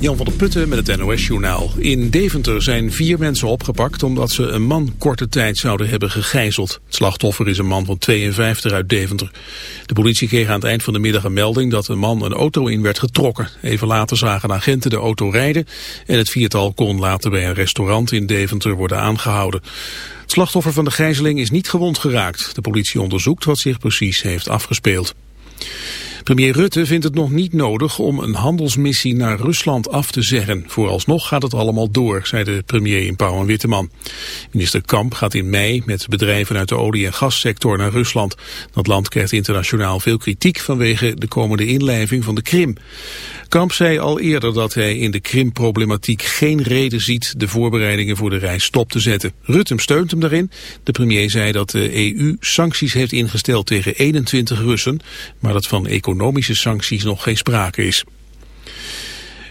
Jan van der Putten met het NOS-journaal. In Deventer zijn vier mensen opgepakt omdat ze een man korte tijd zouden hebben gegijzeld. Het slachtoffer is een man van 52 uit Deventer. De politie kreeg aan het eind van de middag een melding dat een man een auto in werd getrokken. Even later zagen agenten de auto rijden en het viertal kon later bij een restaurant in Deventer worden aangehouden. Het slachtoffer van de gijzeling is niet gewond geraakt. De politie onderzoekt wat zich precies heeft afgespeeld. Premier Rutte vindt het nog niet nodig om een handelsmissie naar Rusland af te zeggen. Vooralsnog gaat het allemaal door, zei de premier in Pauw en Witteman. Minister Kamp gaat in mei met bedrijven uit de olie- en gassector naar Rusland. Dat land krijgt internationaal veel kritiek vanwege de komende inlijving van de Krim. Kamp zei al eerder dat hij in de Krim-problematiek geen reden ziet de voorbereidingen voor de reis stop te zetten. Rutte steunt hem daarin. De premier zei dat de EU sancties heeft ingesteld tegen 21 Russen, maar dat van economische sancties nog geen sprake is.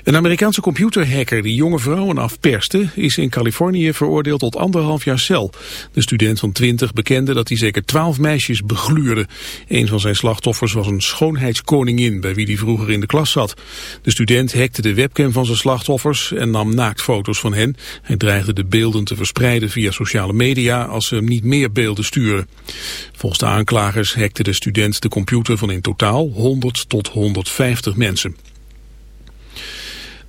Een Amerikaanse computerhacker die jonge vrouwen afperste is in Californië veroordeeld tot anderhalf jaar cel. De student van 20 bekende dat hij zeker twaalf meisjes begluurde. Een van zijn slachtoffers was een schoonheidskoningin bij wie hij vroeger in de klas zat. De student hackte de webcam van zijn slachtoffers en nam naaktfoto's van hen. Hij dreigde de beelden te verspreiden via sociale media als ze hem niet meer beelden sturen. Volgens de aanklagers hackte de student de computer van in totaal 100 tot 150 mensen.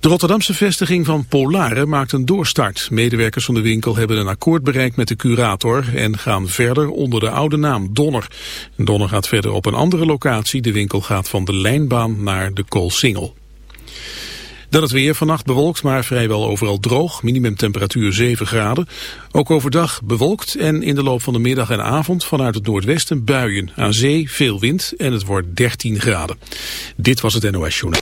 De Rotterdamse vestiging van Polare maakt een doorstart. Medewerkers van de winkel hebben een akkoord bereikt met de curator en gaan verder onder de oude naam Donner. Donner gaat verder op een andere locatie. De winkel gaat van de lijnbaan naar de Koolsingel. Dan het weer vannacht bewolkt, maar vrijwel overal droog. Minimumtemperatuur 7 graden. Ook overdag bewolkt en in de loop van de middag en avond vanuit het noordwesten buien. Aan zee veel wind en het wordt 13 graden. Dit was het NOS Journal.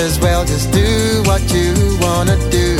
Anything you wanna enough.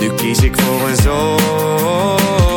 nu kies ik voor een zon.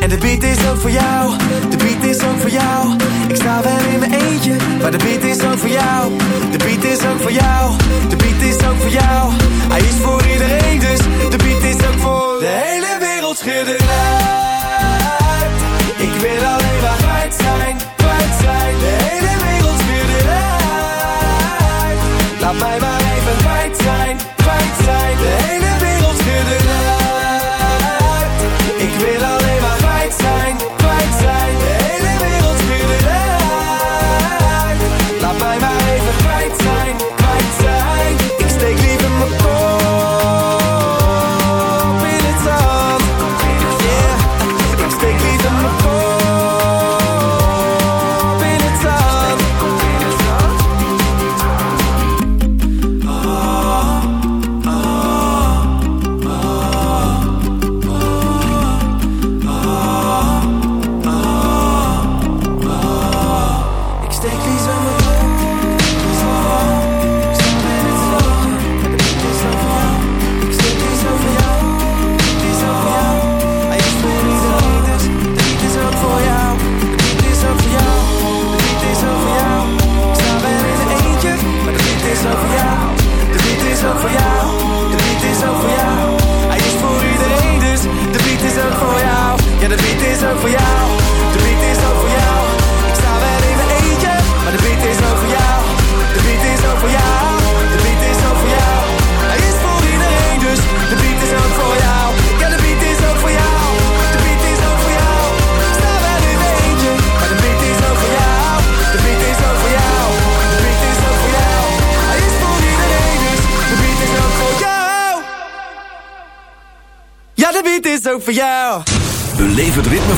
En de beat is ook voor jou. De beat is ook voor jou. Ik sta wel in mijn eentje Maar de beat is ook voor jou. De beat is ook voor jou. De beat is ook voor jou. Hij is voor iedereen dus De beat is ook voor De hele wereld schudde uit Ik wil alleen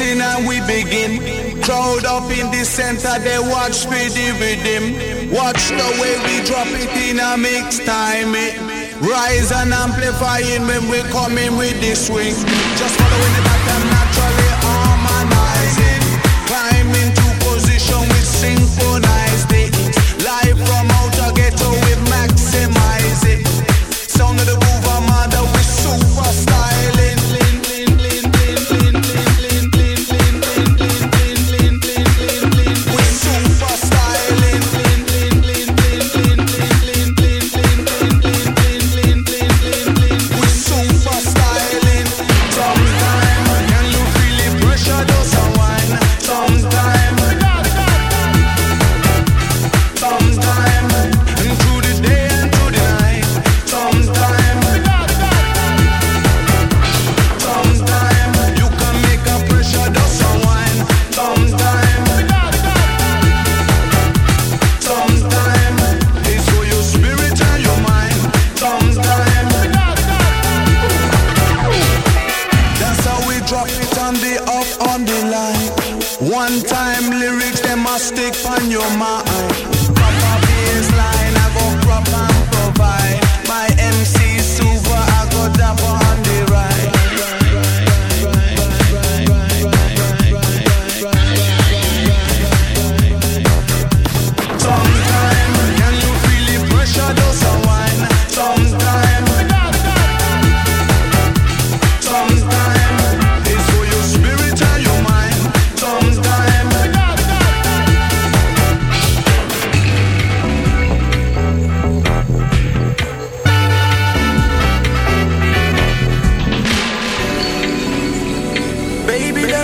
it and we begin. Crowd up in the center, they watch for the rhythm. Watch the way we drop it in a mix time. It rise and amplifying when we coming with the swing. Just following the pattern naturally harmonizing. Climb into position with synchronized it. Live from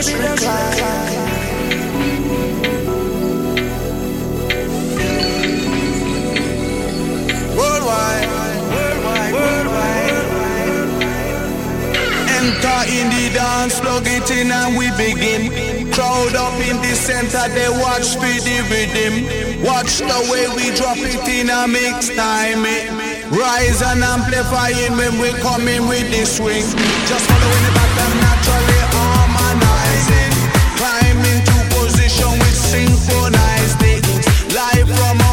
Let's recline. Worldwide. Enter in the dance, plug it in and we begin. Crowd up in the center, they watch for the rhythm. Watch the way we drop it in a mix time. Rise and amplifying when we coming with the swing. Just following the Live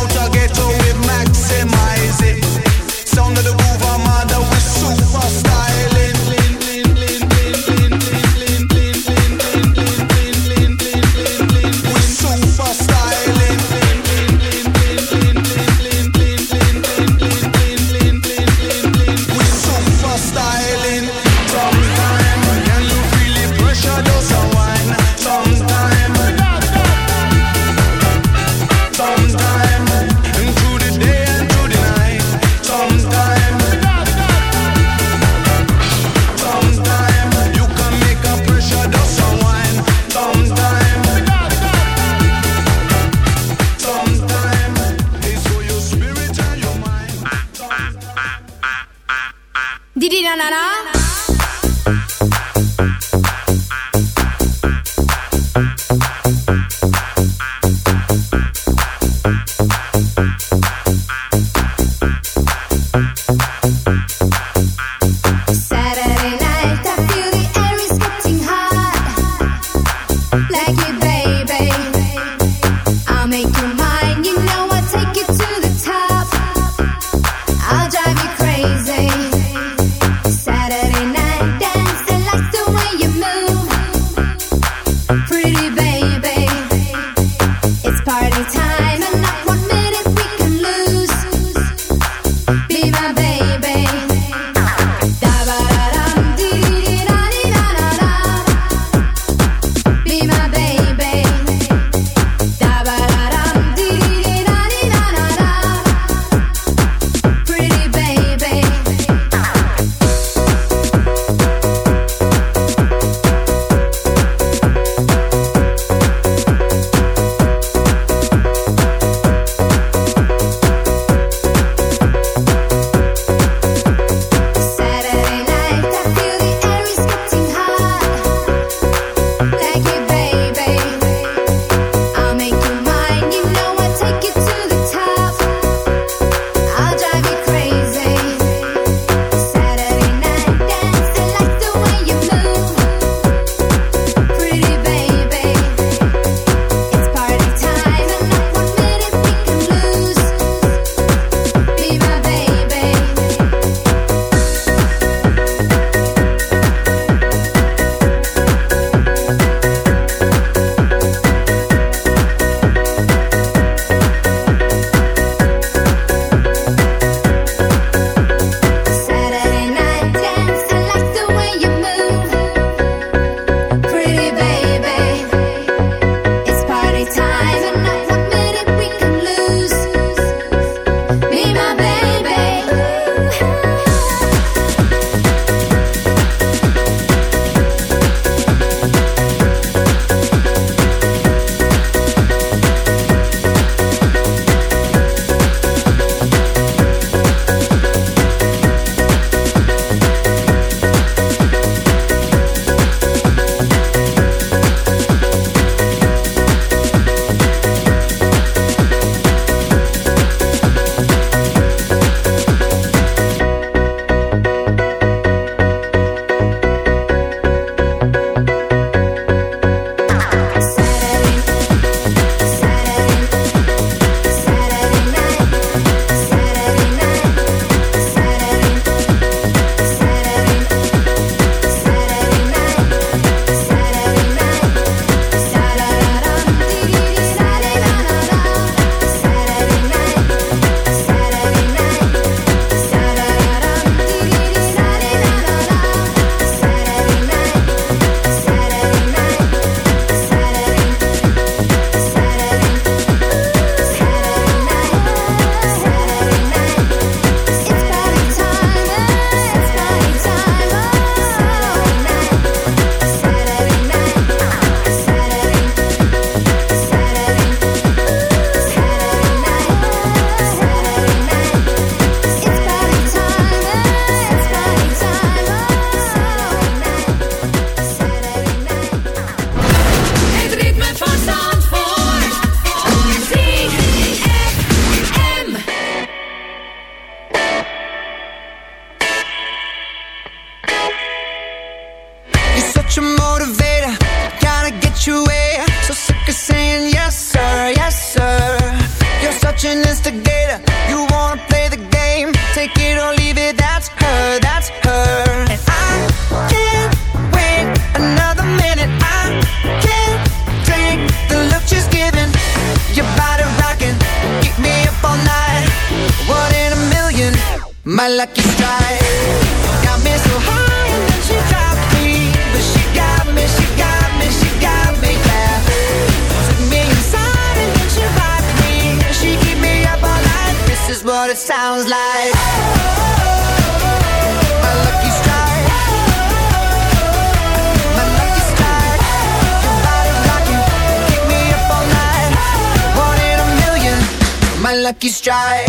lucky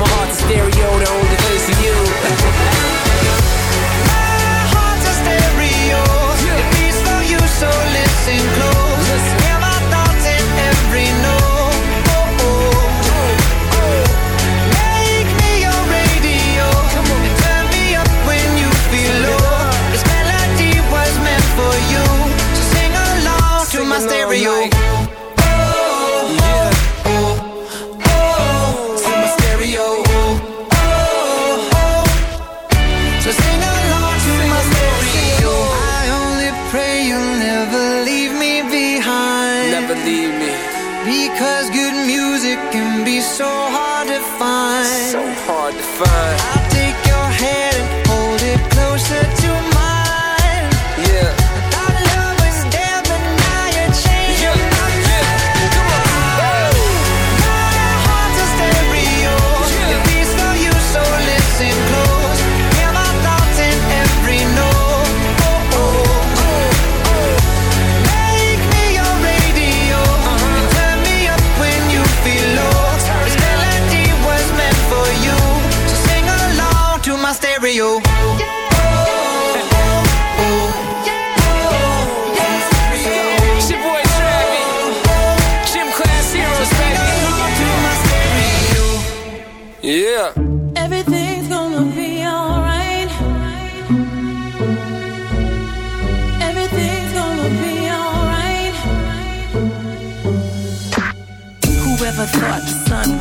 my heart's a stereo, the only place for you. My heart's a stereo. It beats for you, so listen close.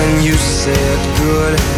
Mm, said goodbye.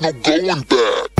no going back.